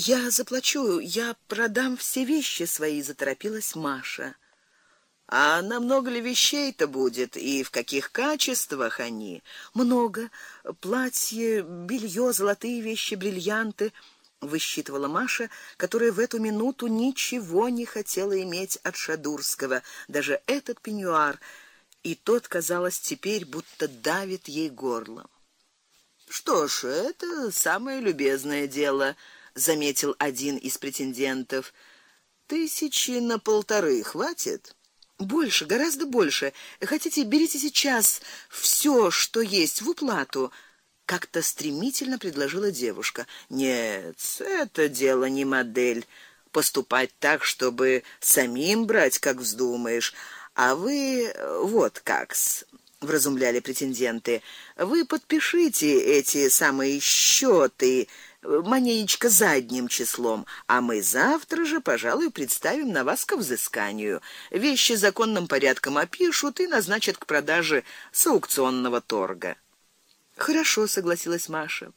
Я заплачу, я продам все вещи свои, заторопилась Маша. А намного ли вещей-то будет и в каких качествах они? Много: платье, белье, золотые вещи, бриллианты, высчитывала Маша, которая в эту минуту ничего не хотела иметь от Шадурского, даже этот пеньюар, и тот, казалось, теперь будто давит ей горло. Что ж, это самое любезное дело, заметил один из претендентов. Тысячи на полторы хватит. Больше, гораздо больше. Хотите, берите сейчас все, что есть в уплату, как-то стремительно предложила девушка. Нет, это дело не модель поступать так, чтобы самим брать, как вздумаешь. А вы вот как-с вразумляли претенденты. Вы подпишите эти самые счёты манеечка задним числом, а мы завтра же, пожалуй, представим на вас к взысканию. Вещи законным порядком опишут и назначат к продаже с аукционного торга. Хорошо, согласилась Маша.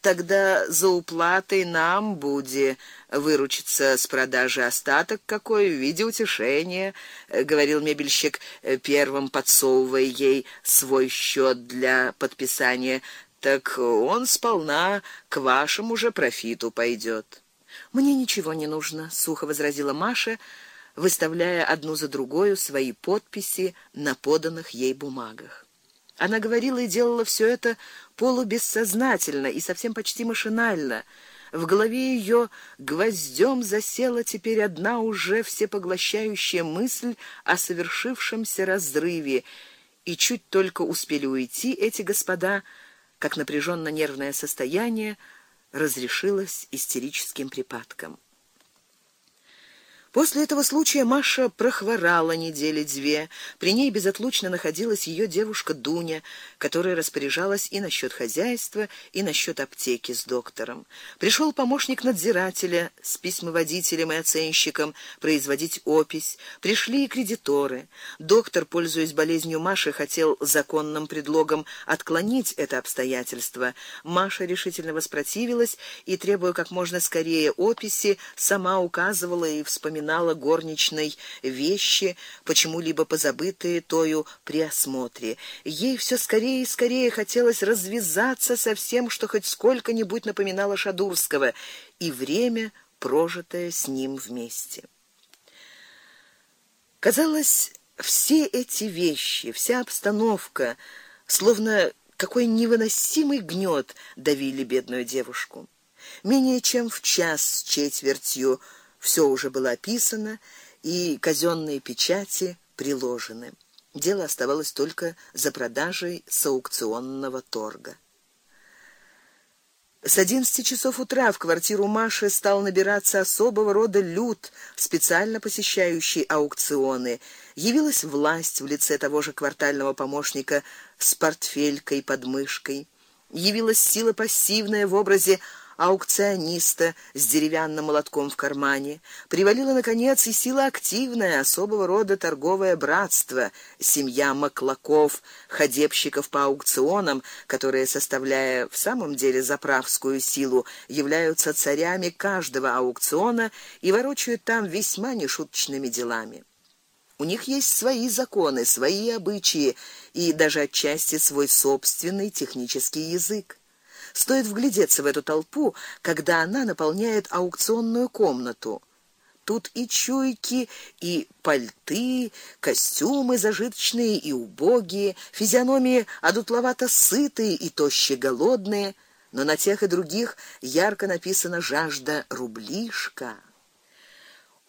Тогда за уплатой нам будет выручиться с продажи остаток какой в виде утешения, говорил мебельщик, первым подсовывая ей свой счёт для подписания так он сполна к вашему же профиту пойдет. Мне ничего не нужно, сухо возразила Маша, выставляя одну за другой свои подписи на поданных ей бумагах. Она говорила и делала все это полубессознательно и совсем почти машинально. В голове ее гвоздем засела теперь одна уже всепоглощающая мысль о совершившемся разрыве, и чуть только успели уйти эти господа, как напряженно нервное состояние разрешилось истерическим припадком. После этого случая Маша прохворала недели две. При ней безотлучно находилась ее девушка Дуня, которая распоряжалась и насчет хозяйства, и насчет аптеки с доктором. Пришел помощник надзирателя с письмоводителем и оценщиком производить опись. Пришли и кредиторы. Доктор, пользуясь болезнью Маши, хотел законным предлогом отклонить это обстоятельство. Маша решительно воспротивилась и требуя как можно скорее описи, сама указывала и вспоминала напоминала горничной вещи, почему-либо позабытые тою при осмотре. Ей все скорее и скорее хотелось развязаться со всем, что хоть сколько-нибудь напоминало Шадурского, и время, прожитое с ним вместе. Казалось, все эти вещи, вся обстановка, словно какой невыносимый гнёт давили бедную девушку. Менее чем в час с четвертью все уже было описано и казенные печати приложены. Дело оставалось только за продажей с аукционного торга. С одиннадцати часов утра в квартиру Маши стал набираться особого рода люд, специально посещающий аукционы. Явилась власть в лице того же квартального помощника с портфелькой под мышкой. Явилась сила пассивная в образе аукциониста с деревянным молотком в кармане, привалила наконец и сила активная особого рода торговое братство, семья Маклаков, ходебщиков по аукционам, которые, составляя в самом деле заправскую силу, являются царями каждого аукциона и ворочают там весьма нешуточными делами. У них есть свои законы, свои обычаи и даже отчасти свой собственный технический язык. Стоит вглядеться в эту толпу, когда она наполняет аукционную комнату. Тут и чуйки, и пальты, костюмы зажиточные и убогие, физиономии одутловато сытые и тоще голодные, но на тех и других ярко написано жажда рублишка.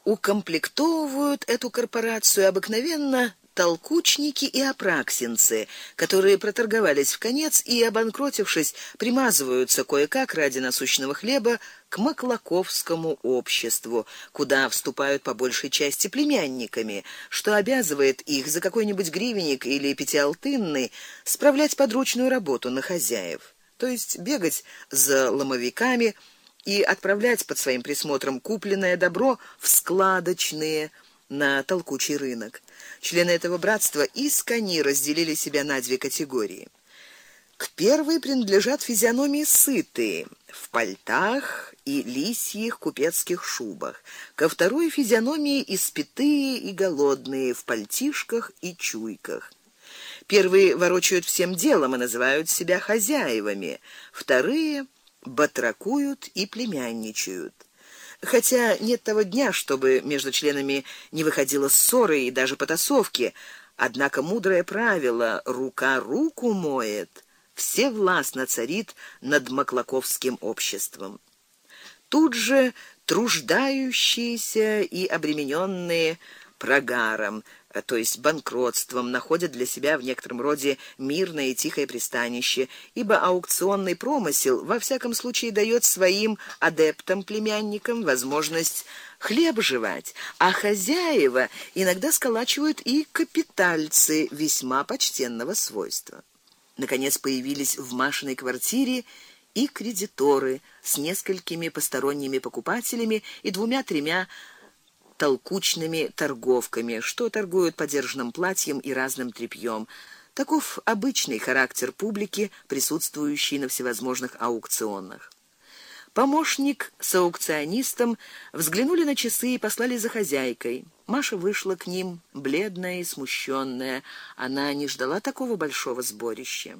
Укомплектовывают эту корпорацию обыкновенно толкучники и апраксинцы, которые проторговались в конец и обанкротившись, примазываются кое-как ради насущного хлеба к Маклаковскому обществу, куда вступают по большей части племянниками, что обязывает их за какой-нибудь гривенник или пятиалтынный справлять подручную работу на хозяев, то есть бегать за ломовиками и отправлять под своим присмотром купленное добро в складочные на толкучий рынок. Члены этого братства искони разделили себя на две категории. К первой принадлежат физиономии сытые, в пальтах и лисьих купецких шубах. Ко второй физиономии испитые и голодные, в пальтишках и чуйках. Первые ворочают всем делом и называют себя хозяевами, вторые батракуют и племянничают. Хотя нет того дня, чтобы между членами не выходило ссоры и даже потасовки, однако мудрое правило рука руку моет всевластно царит над маклаковским обществом. Тут же труждающиеся и обремененные прогаром, то есть банкротством, находят для себя в некотором роде мирное и тихое пристанище, ибо аукционный промысел во всяком случае дает своим адептам-племянникам возможность хлеб жевать, а хозяева иногда сколачивают и капитальцы весьма почтенного свойства. Наконец появились в Машиной квартире и кредиторы с несколькими посторонними покупателями и двумя-тремя толкучными торговками, что торгуют подержанным платьем и разным тряпьем. Таков обычный характер публики, присутствующей на всевозможных аукционах. Помощник с аукционистом взглянули на часы и послали за хозяйкой. Маша вышла к ним, бледная и смущенная. Она не ждала такого большого сборища.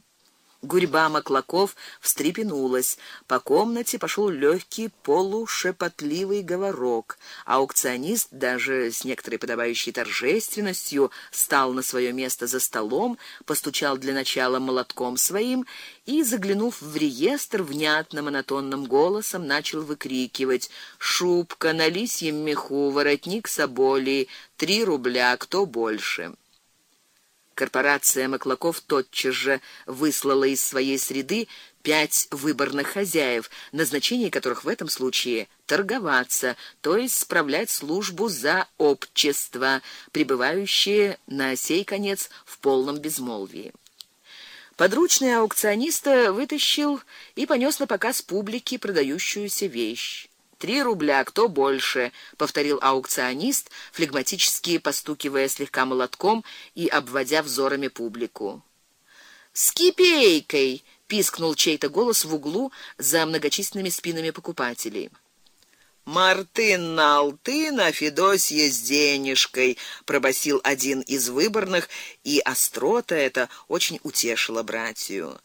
Гурьба маклаков встрепенулась. По комнате пошел легкий полушепотливый говорок. Аукционист даже с некоторой подобающей торжественностью стал на свое место за столом, постучал для начала молотком своим и, заглянув в реестр, внятно монотонным голосом начал выкрикивать: "Шубка на лисьем меху, воротник соболи, три рубля, кто больше?" Корпорация Маклаков тотчас же выслала из своей среды пять выборных хозяев, назначение которых в этом случае торговаться, то есть справлять службу за общество, пребывающее на сей конец в полном безмолвии. Подручный аукциониста вытащил и понес на показ публике продающуюся вещь. Три рубля, кто больше, повторил аукционист, флегматически постукивая слегка молотком и обводя взорами публику. С кипейкой, пискнул чей-то голос в углу за многочисленными спинами покупателей. Мартын на алтын, а Федосье с денежкой, пробасил один из выборных, и острота это очень утешила братью.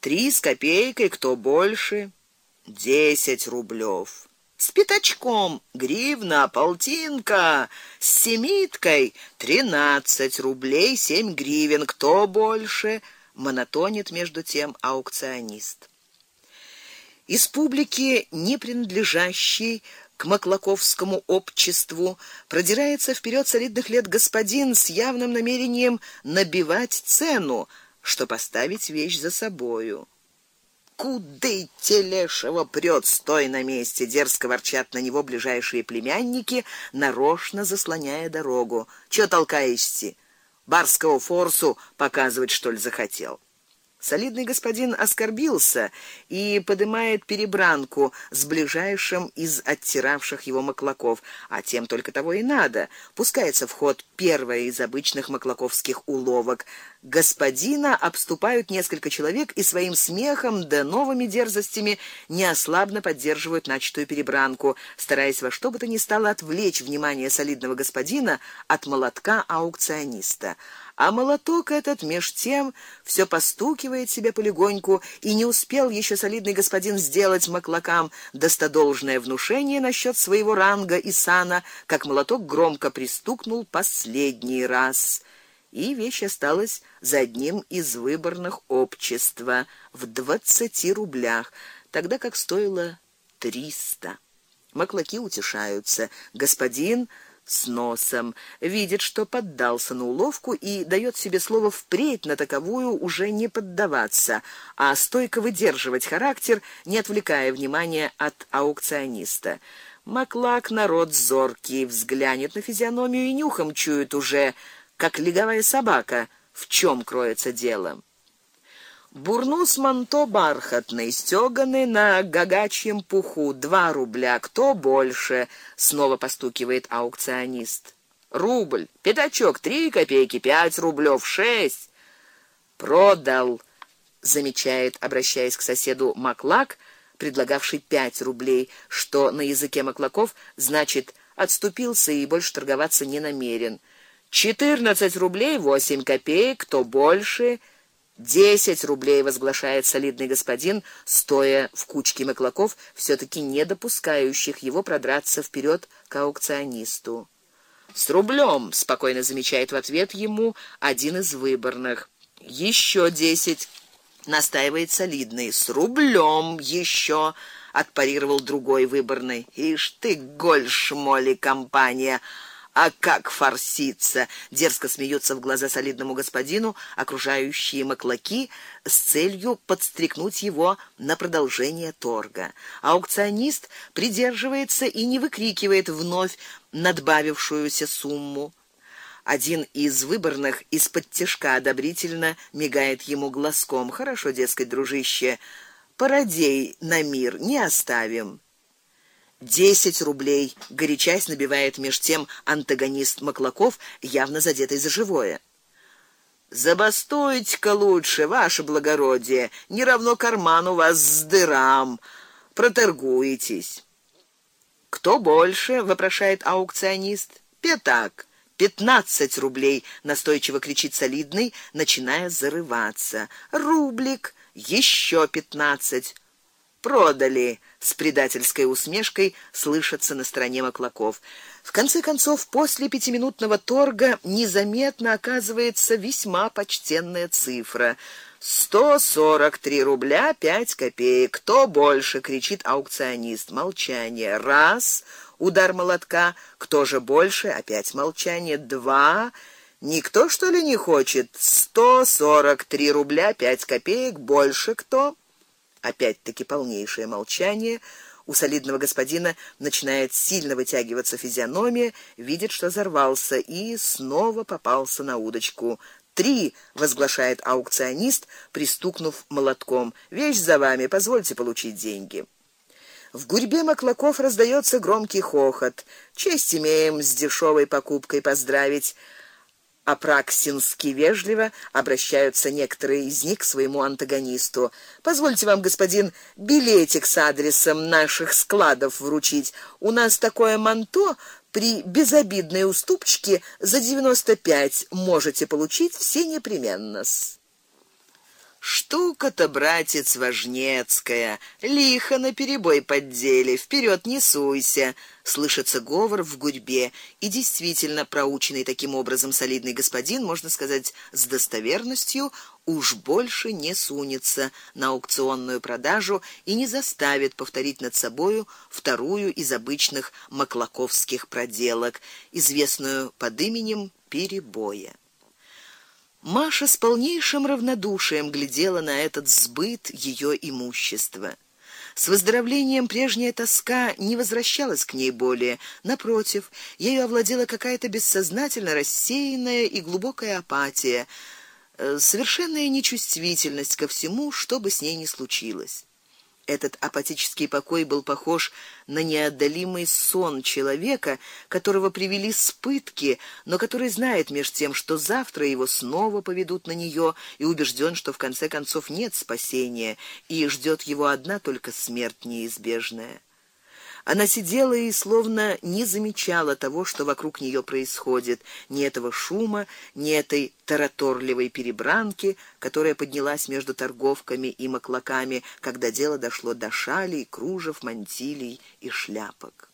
Три с копейкой, кто больше? Десять рублёв с пятачком гривна, полтинка, с семиткой тринадцать рублей семь гривен, кто больше? монотонит между тем аукционист. Из публики, не принадлежащей к Маклаковскому обществу, продирается вперед солидных лет господин с явным намерением набивать цену, что поставить вещь за собою. Куды телешево прёт, стой на месте, дерзко ворчат на него ближайшие племянники, нарочно заслоняя дорогу. Что толкаешься? Барского форсу показывать что ли захотел? Солидный господин оскорбился и поднимает перебранку с ближайшим из оттиравших его маклаков, а тем только того и надо. Пускается в ход первая из обычных маклаковских уловок. Господина обступают несколько человек и своим смехом да новыми дерзостями неослабно поддерживают начатую перебранку, стараясь во что бы то ни стало отвлечь внимание солидного господина от молотка аукциониста а молоток этот меж тем все постукивает себе полегоньку, и не успел еще солидный господин сделать маклакам достодолжное внушение насчет своего ранга и сана, как молоток громко пристукнул последний раз. И вещь осталась за одним из выборных общества в двадцати рублях, тогда как стоило триста. Маклаки утешаются. Господин с носом, видит, что поддался на уловку и дает себе слово впредь на таковую уже не поддаваться, а стойко выдерживать характер, не отвлекая внимания от аукциониста. Маклак народ зоркий, взглянет на физиономию и нюхом чует уже, как леговая собака, в чем кроется дело. Бурнус манто бархатный, стёганый на гагачьем пуху, два рубля, кто больше? Снова постукивает аукционист. Рубль, пятачок, три копейки, пять рублёв, шесть. Продал замечает, обращаясь к соседу Маклак, предлагавший пять рублей, что на языке маклаков значит отступился и больше торговаться не намерен. Четырнадцать рублей восемь копеек, кто больше Десять рублей возглашает солидный господин, стоя в кучке маклаков, все таки не допускающих его продраться вперед к аукционисту. С рублем, спокойно замечает в ответ ему один из выборных. Еще десять настаивает солидный. С рублем еще отпарировал другой выборный. Ишь ты, гольшмоли компания. А как форситься? Дерзко смеются в глаза солидному господину окружающие маклаки с целью подстрекнуть его на продолжение торга. Аукционист придерживается и не выкрикивает вновь надбавившуюся сумму. Один из выборных из-под тишка одобрительно мигает ему глазком. Хорошо, дескать, дружище, породей на мир не оставим. Десять рублей, горячась набивает меж тем антагонист Маклаков, явно задетый за живое. Забастуйте-ка лучше, ваше благородие, не равно карману вас с дырам. Проторгуетесь. Кто больше, вопрошает аукционист. Пятак. Пятнадцать рублей, настойчиво кричит солидный, начиная зарываться. Рублик, еще пятнадцать. Продали с предательской усмешкой слышится на стороне Маклаков. В конце концов, после пятиминутного торга незаметно оказывается весьма почтенная цифра. Сто сорок три рубля пять копеек. Кто больше, кричит аукционист. Молчание. Раз. Удар молотка. Кто же больше? Опять молчание. Два. Никто что ли не хочет? Сто сорок три рубля пять копеек. Больше кто? Опять-таки полнейшее молчание. У солидного господина начинает сильно вытягиваться физиономия, видит, что взорвался и снова попался на удочку. Три, возглашает аукционист, пристукнув молотком. Вещь за вами, позвольте получить деньги. В гурьбе маклаков раздается громкий хохот. Честь имеем с дешевой покупкой поздравить апраксински вежливо обращаются некоторые из них к своему антагонисту. Позвольте вам, господин, билетик с адресом наших складов вручить. У нас такое манто при безобидной уступчике за 95 можете получить все непременно. -с. Штука-то, братец, важнецкая. Лихо на перебой поддели, вперед не суйся. Слышится говор в гурьбе, и действительно проученный таким образом солидный господин, можно сказать, с достоверностью уж больше не сунется на аукционную продажу и не заставит повторить над собою вторую из обычных маклаковских проделок, известную под именем перебоя. Маша с полнейшим равнодушием глядела на этот сбыт ее имущества. С выздоровлением прежняя тоска не возвращалась к ней более, напротив, ею овладела какая-то бессознательно рассеянная и глубокая апатия, э, совершенная нечувствительность ко всему, что бы с ней ни случилось. Этот апатический покой был похож на неотдалимый сон человека, которого привели с пытки, но который знает меж тем, что завтра его снова поведут на нее и убежден, что в конце концов нет спасения и ждет его одна только смерть неизбежная. Она сидела и словно не замечала того, что вокруг нее происходит, ни этого шума, ни этой тараторливой перебранки, которая поднялась между торговками и маклаками, когда дело дошло до шалей, кружев, мантилей и шляпок.